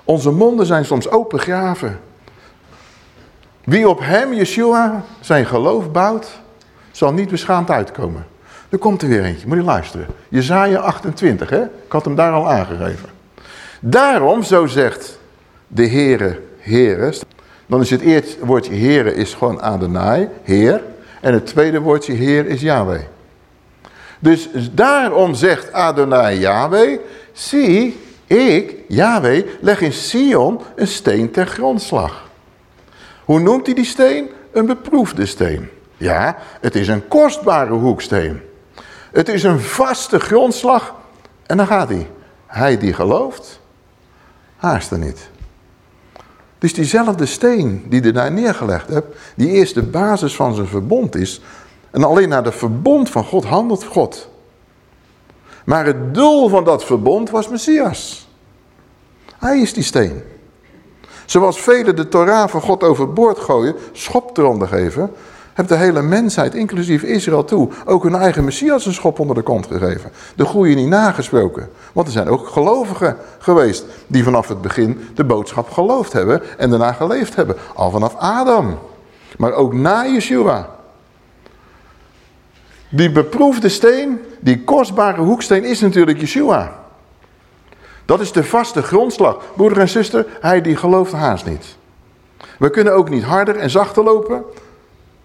Onze monden zijn soms open graven. Wie op hem, Yeshua, zijn geloof bouwt, zal niet beschaamd uitkomen. Er komt er weer eentje, moet je luisteren. Jezaja 28, hè? ik had hem daar al aangegeven. Daarom, zo zegt de Heere, Heere. Dan is het eerste woordje Heere is gewoon Adonai, Heer. En het tweede woordje Heer is Yahweh. Dus daarom zegt Adonai Yahweh, zie, ik, Yahweh, leg in Sion een steen ter grondslag. Hoe noemt hij die steen? Een beproefde steen. Ja, het is een kostbare hoeksteen. Het is een vaste grondslag. En dan gaat hij. Hij die gelooft, haast er niet. Dus diezelfde steen die je daar neergelegd hebt, die eerst de basis van zijn verbond is. En alleen naar de verbond van God handelt God. Maar het doel van dat verbond was Messias. Hij is die steen. Zoals velen de Torah van God overboord gooien, schop eronder geven, heeft de hele mensheid, inclusief Israël toe, ook hun eigen Messias een schop onder de kont gegeven. De groei niet nagesproken. Want er zijn ook gelovigen geweest die vanaf het begin de boodschap geloofd hebben en daarna geleefd hebben. Al vanaf Adam. Maar ook na Yeshua. Die beproefde steen, die kostbare hoeksteen is natuurlijk Yeshua. Dat is de vaste grondslag. Broeder en zuster, hij die gelooft haast niet. We kunnen ook niet harder en zachter lopen.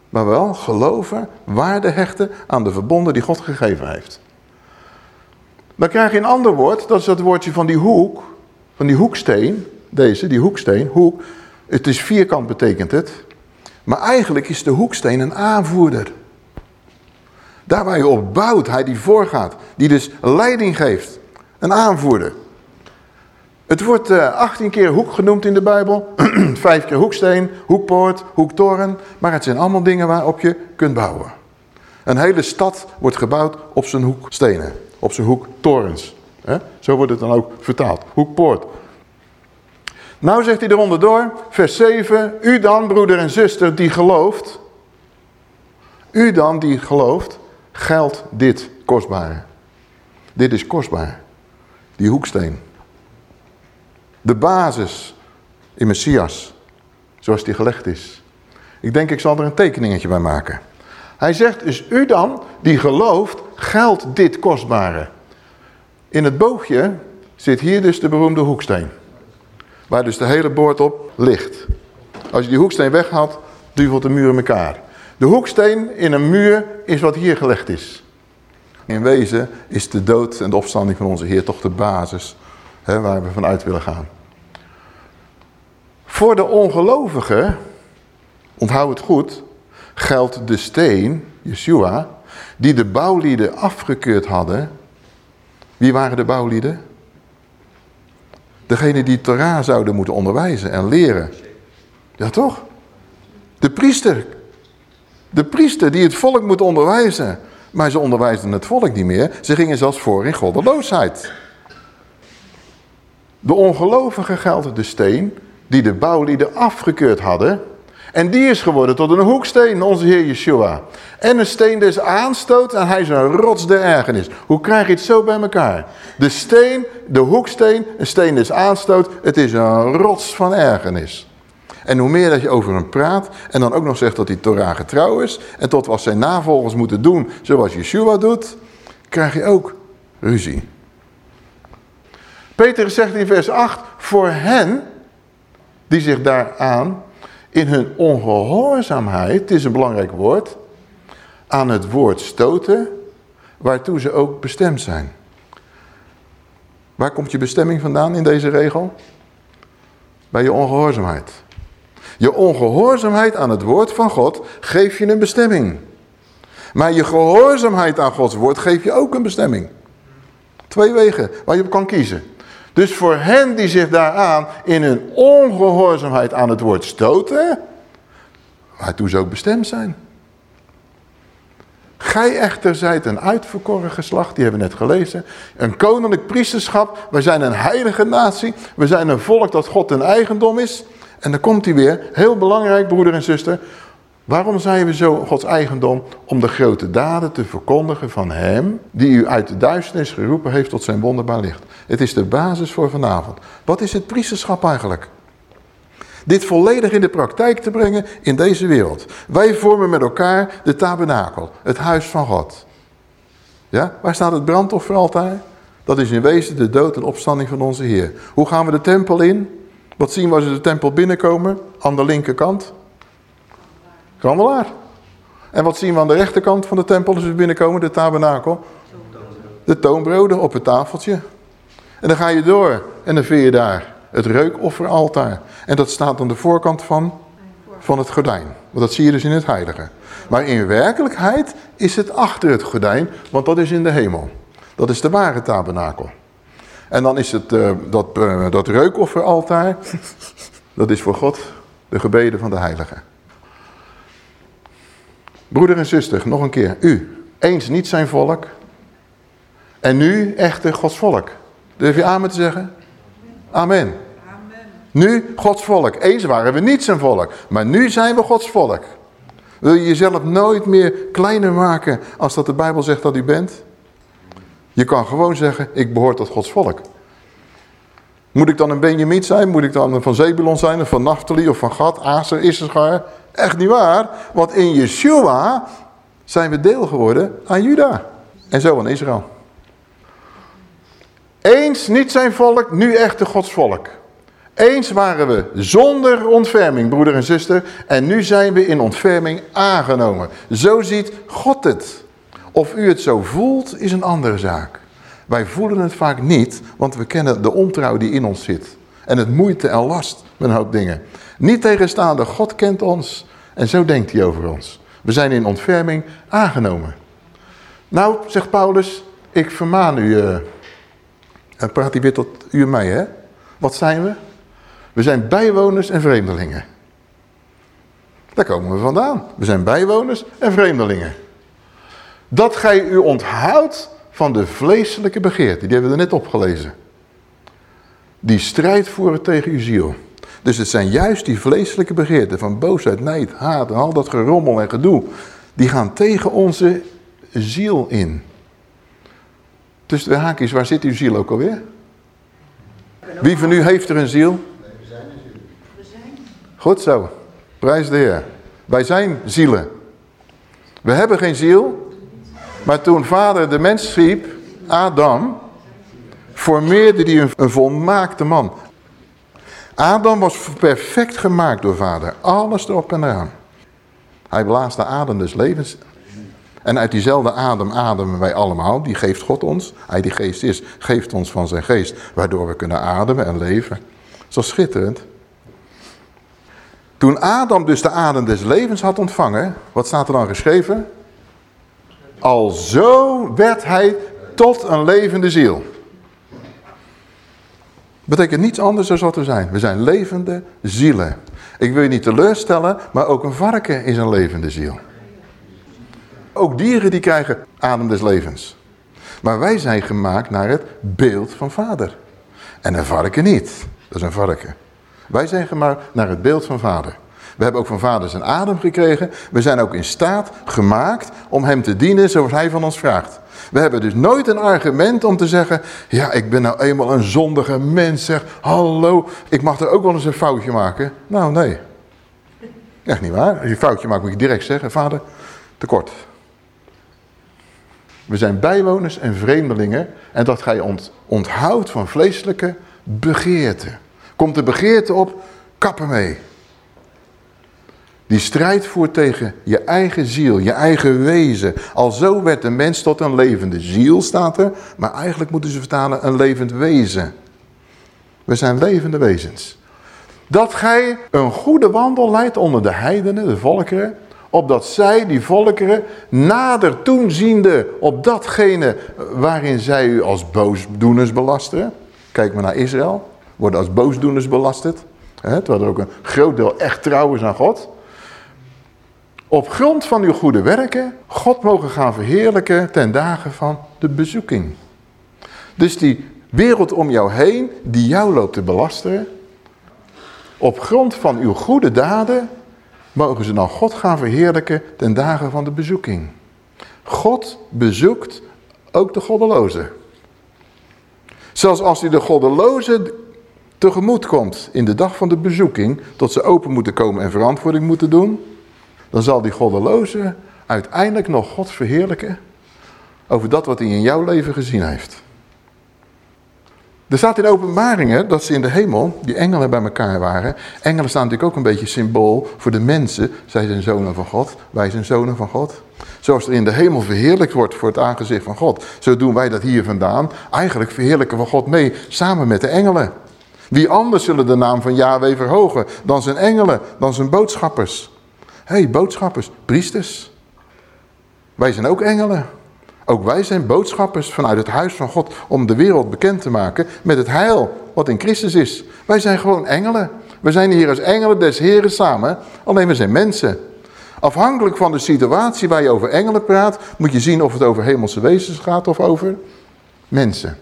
maar wel geloven, waarde hechten aan de verbonden die God gegeven heeft. Dan krijg je een ander woord, dat is dat woordje van die hoek, van die hoeksteen, deze, die hoeksteen, hoek. Het is vierkant betekent het, maar eigenlijk is de hoeksteen een aanvoerder. Daar waar je op bouwt, hij die voorgaat, die dus leiding geeft, een aanvoerder. Het wordt uh, eh, 18 keer hoek genoemd in de Bijbel. Vijf keer hoeksteen, hoekpoort, hoektoren. Maar het zijn allemaal dingen waarop je kunt bouwen. Een hele stad wordt gebouwd op zijn hoekstenen. Op zijn hoektorens. Zo wordt het dan ook vertaald. Hoekpoort. Nou zegt hij eronder door, vers 7. U dan, broeder en zuster, die gelooft. U dan, die gelooft, geldt dit kostbare. Dit is kostbaar. Die hoeksteen. De basis in Messias, zoals die gelegd is. Ik denk ik zal er een tekeningetje bij maken. Hij zegt, is u dan die gelooft, geldt dit kostbare. In het boogje zit hier dus de beroemde hoeksteen. Waar dus de hele boord op ligt. Als je die hoeksteen weghaalt, duvelt de muur in elkaar. De hoeksteen in een muur is wat hier gelegd is. In wezen is de dood en de opstanding van onze Heer toch de basis hè, waar we vanuit willen gaan. Voor de ongelovigen, onthoud het goed, geldt de steen, Yeshua, die de bouwlieden afgekeurd hadden. Wie waren de bouwlieden? Degene die Torah zouden moeten onderwijzen en leren. Ja toch? De priester. De priester die het volk moet onderwijzen. Maar ze onderwijsden het volk niet meer. Ze gingen zelfs voor in goddeloosheid. De ongelovigen geldt de steen die de bouwlieden afgekeurd hadden. En die is geworden tot een hoeksteen, onze Heer Yeshua. En een steen des aanstoot en hij is een rots der ergernis. Hoe krijg je het zo bij elkaar? De steen, de hoeksteen, een steen des aanstoot, het is een rots van ergernis. En hoe meer dat je over hem praat en dan ook nog zegt dat hij Torah getrouw is... en tot wat zijn navolgers moeten doen zoals Yeshua doet, krijg je ook ruzie. Peter zegt in vers 8, voor hen die zich daaraan in hun ongehoorzaamheid, het is een belangrijk woord, aan het woord stoten, waartoe ze ook bestemd zijn. Waar komt je bestemming vandaan in deze regel? Bij je ongehoorzaamheid. Je ongehoorzaamheid aan het woord van God geeft je een bestemming. Maar je gehoorzaamheid aan Gods woord geeft je ook een bestemming. Twee wegen waar je op kan kiezen. Dus voor hen die zich daaraan in hun ongehoorzaamheid aan het woord stoten, waartoe ze ook bestemd zijn. Gij echter zijt een uitverkoren geslacht, die hebben we net gelezen. Een koninklijk priesterschap, we zijn een heilige natie. We zijn een volk dat God een eigendom is. En dan komt hij weer, heel belangrijk broeder en zuster. Waarom zijn we zo Gods eigendom? Om de grote daden te verkondigen van hem die u uit de duisternis geroepen heeft tot zijn wonderbaar licht. Het is de basis voor vanavond. Wat is het priesterschap eigenlijk? Dit volledig in de praktijk te brengen in deze wereld. Wij vormen met elkaar de tabernakel, het huis van God. Ja, waar staat het brandofferaltaar? Dat is in wezen de dood en opstanding van onze Heer. Hoe gaan we de tempel in? Wat zien we als we de tempel binnenkomen? Aan de linkerkant. Kandelaar. En wat zien we aan de rechterkant van de tempel als we binnenkomen, de tabernakel? De toonbroden op het tafeltje. En dan ga je door en dan vind je daar het reukofferaltaar. En dat staat aan de voorkant van, van het gordijn. Want dat zie je dus in het heilige. Maar in werkelijkheid is het achter het gordijn, want dat is in de hemel. Dat is de ware tabernakel. En dan is het uh, dat, uh, dat reukofferaltaar, dat is voor God de gebeden van de heiligen. Broeder en zuster, nog een keer. U, eens niet zijn volk. En nu echte Gods volk. Durf je amen te zeggen? Amen. Amen. Nu Gods volk. Eens waren we niet zijn volk. Maar nu zijn we Gods volk. Wil je jezelf nooit meer kleiner maken als dat de Bijbel zegt dat u bent? Je kan gewoon zeggen, ik behoor tot Gods volk. Moet ik dan een Benjamit zijn? Moet ik dan van Zebulon zijn? Of van Naphtali? Of van Gad? Aser? Issachar? Echt niet waar. Want in Yeshua zijn we deel geworden aan Juda. En zo aan Israël. Eens niet zijn volk, nu echte Gods volk. Eens waren we zonder ontferming, broeder en zuster, en nu zijn we in ontferming aangenomen. Zo ziet God het. Of u het zo voelt, is een andere zaak. Wij voelen het vaak niet, want we kennen de ontrouw die in ons zit. En het moeite en last met een hoop dingen. Niet tegenstaande, God kent ons en zo denkt hij over ons. We zijn in ontferming aangenomen. Nou, zegt Paulus, ik vermaan u, uh, en praat hij weer tot u en mij, hè? Wat zijn we? We zijn bijwoners en vreemdelingen. Daar komen we vandaan. We zijn bijwoners en vreemdelingen. Dat gij u onthoudt van de vleeselijke begeerte. Die hebben we er net opgelezen. Die strijd voeren tegen uw ziel. Dus het zijn juist die vleeselijke begeerten van boosheid, nijd, haat en al dat gerommel en gedoe. Die gaan tegen onze ziel in. Dus de haakjes, waar zit uw ziel ook alweer? Wie van u heeft er een ziel? Goed zo. Prijs de Heer. Wij zijn zielen. We hebben geen ziel. Maar toen vader de mens schiep, Adam, formeerde hij een, volmaakte man. Adam was perfect gemaakt door vader. Alles erop en eraan. Hij blaasde adem des levens. En uit diezelfde adem ademen wij allemaal. Die geeft God ons. Hij die geest is, geeft ons van zijn geest. Waardoor we kunnen ademen en leven. Zo schitterend. Toen Adam dus de adem des levens had ontvangen. Wat staat er dan geschreven? Alzo werd hij tot een levende ziel. Betekent niets anders dan wat we zijn. We zijn levende zielen. Ik wil je niet teleurstellen, maar ook een varken is een levende ziel. Ook dieren die krijgen adem des levens. Maar wij zijn gemaakt naar het beeld van vader. En een varken niet. Dat is een varken. Wij zijn gemaakt naar het beeld van vader. We hebben ook van vader zijn adem gekregen. We zijn ook in staat gemaakt om hem te dienen zoals hij van ons vraagt. We hebben dus nooit een argument om te zeggen... ja, ik ben nou eenmaal een zondige mens, zeg. Hallo, ik mag er ook wel eens een foutje maken. Nou, nee. Echt niet waar. Als je een foutje maakt, moet je direct zeggen... vader, tekort. We zijn bijwoners en vreemdelingen... en dat gij ont, onthoudt van vleeselijke begeerte. Komt de begeerte op, kappen mee. Die strijd voert tegen je eigen ziel, je eigen wezen. Al zo werd de mens tot een levende ziel, staat er. Maar eigenlijk moeten ze vertalen een levend wezen. We zijn levende wezens. Dat gij een goede wandel leidt onder de heidenen, de volkeren. Opdat zij, die volkeren, nader toeziende op datgene waarin zij u als boosdoeners belasteren. Kijk maar naar Israël, worden als boosdoeners belasterd. terwijl er ook een groot deel echt trouw aan God op grond van uw goede werken God mogen gaan verheerlijken ten dagen van de bezoeking. Dus die wereld om jou heen, die jou loopt te belasteren, op grond van uw goede daden mogen ze dan God gaan verheerlijken ten dagen van de bezoeking. God bezoekt ook de goddelozen. Zelfs als hij de goddelozen tegemoet komt in de dag van de bezoeking, tot ze open moeten komen en verantwoording moeten doen, dan zal die goddeloze uiteindelijk nog God verheerlijken over dat wat hij in jouw leven gezien heeft. Er staat in openbaringen dat ze in de hemel, die engelen bij elkaar waren. Engelen staan natuurlijk ook een beetje symbool voor de mensen. Zij zijn zonen van God, wij zijn zonen van God. Zoals er in de hemel verheerlijkt wordt voor het aangezicht van God. Zo doen wij dat hier vandaan. Eigenlijk verheerlijken we God mee, samen met de engelen. Wie anders zullen de naam van Yahweh verhogen dan zijn engelen, dan zijn boodschappers hey, boodschappers, priesters. Wij zijn ook engelen. Ook wij zijn boodschappers vanuit het huis van God om de wereld bekend te maken met het heil wat in Christus is. Wij zijn gewoon engelen. We zijn hier als engelen des Heren samen, alleen we zijn mensen. Afhankelijk van de situatie waar je over engelen praat, moet je zien of het over hemelse wezens gaat of over mensen.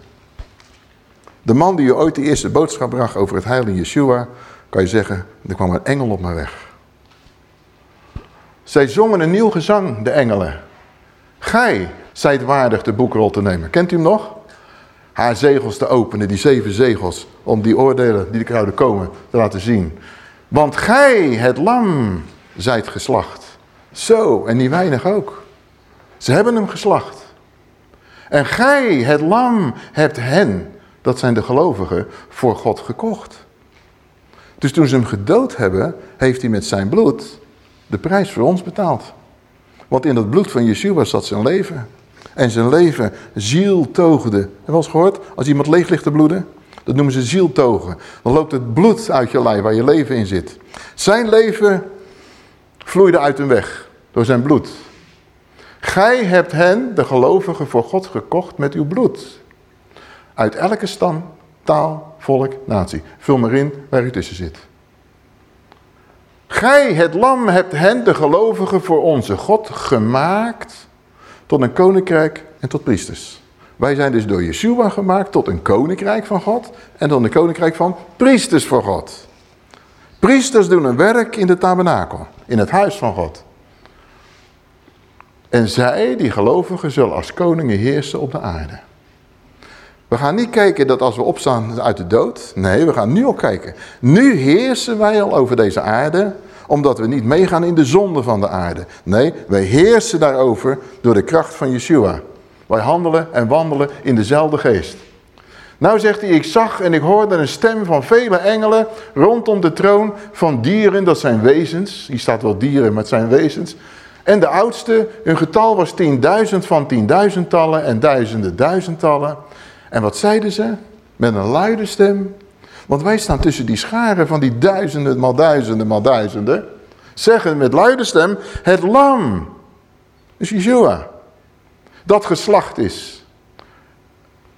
De man die je ooit de eerste boodschap bracht over het heil in Yeshua, kan je zeggen, er kwam een engel op mijn weg. Zij zongen een nieuw gezang, de engelen. Gij zijt waardig de boekrol te nemen. Kent u hem nog? Haar zegels te openen, die zeven zegels, om die oordelen die de kruiden komen te laten zien. Want gij, het lam, zijt geslacht. Zo, en die weinig ook. Ze hebben hem geslacht. En gij, het lam, hebt hen, dat zijn de gelovigen, voor God gekocht. Dus toen ze hem gedood hebben, heeft hij met zijn bloed de prijs voor ons betaald. Want in dat bloed van Yeshua zat zijn leven. En zijn leven zieltogende. Heb je eens gehoord? Als iemand leeg ligt te bloeden, dat noemen ze zieltogen. Dan loopt het bloed uit je lijf waar je leven in zit. Zijn leven vloeide uit hem weg door zijn bloed. Gij hebt hen, de gelovigen, voor God gekocht met uw bloed. Uit elke stam, taal, volk, natie. Vul maar in waar u tussen zit. Gij, het lam, hebt hen, de gelovigen, voor onze God gemaakt tot een koninkrijk en tot priesters. Wij zijn dus door Yeshua gemaakt tot een koninkrijk van God en tot een koninkrijk van priesters voor God. Priesters doen een werk in de tabernakel, in het huis van God. En zij, die gelovigen, zullen als koningen heersen op de aarde. We gaan niet kijken dat als we opstaan uit de dood. Nee, we gaan nu al kijken. Nu heersen wij al over deze aarde, omdat we niet meegaan in de zonde van de aarde. Nee, wij heersen daarover door de kracht van Yeshua. Wij handelen en wandelen in dezelfde geest. Nou zegt hij, ik zag en ik hoorde een stem van vele engelen rondom de troon van dieren, dat zijn wezens. Hier staat wel dieren, maar het zijn wezens. En de oudste, hun getal was tienduizend van tienduizendtallen en duizenden duizendtallen. En wat zeiden ze? Met een luide stem. Want wij staan tussen die scharen van die duizenden, maal duizenden, maal duizenden. Zeggen met luide stem, het lam. Dus Yeshua. Dat geslacht is.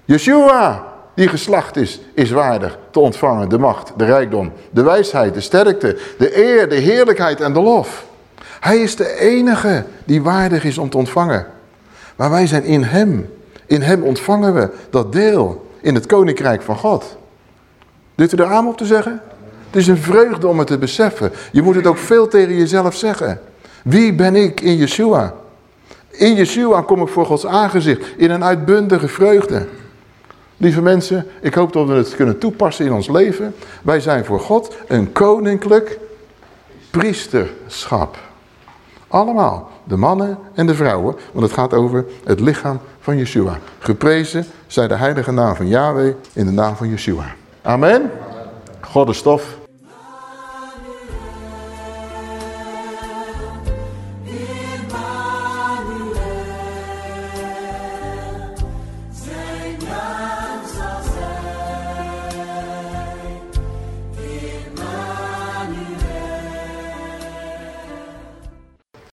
Yeshua, die geslacht is, is waardig te ontvangen. De macht, de rijkdom, de wijsheid, de sterkte, de eer, de heerlijkheid en de lof. Hij is de enige die waardig is om te ontvangen. Maar wij zijn in hem. In hem ontvangen we dat deel in het koninkrijk van God. Dit u er aan op te zeggen? Het is een vreugde om het te beseffen. Je moet het ook veel tegen jezelf zeggen. Wie ben ik in Yeshua? In Yeshua kom ik voor Gods aangezicht in een uitbundige vreugde. Lieve mensen, ik hoop dat we het kunnen toepassen in ons leven. Wij zijn voor God een koninklijk priesterschap. Allemaal, de mannen en de vrouwen, want het gaat over het lichaam van Yeshua. Geprezen zij de heilige naam van Yahweh in de naam van Yeshua. Amen. God de stof.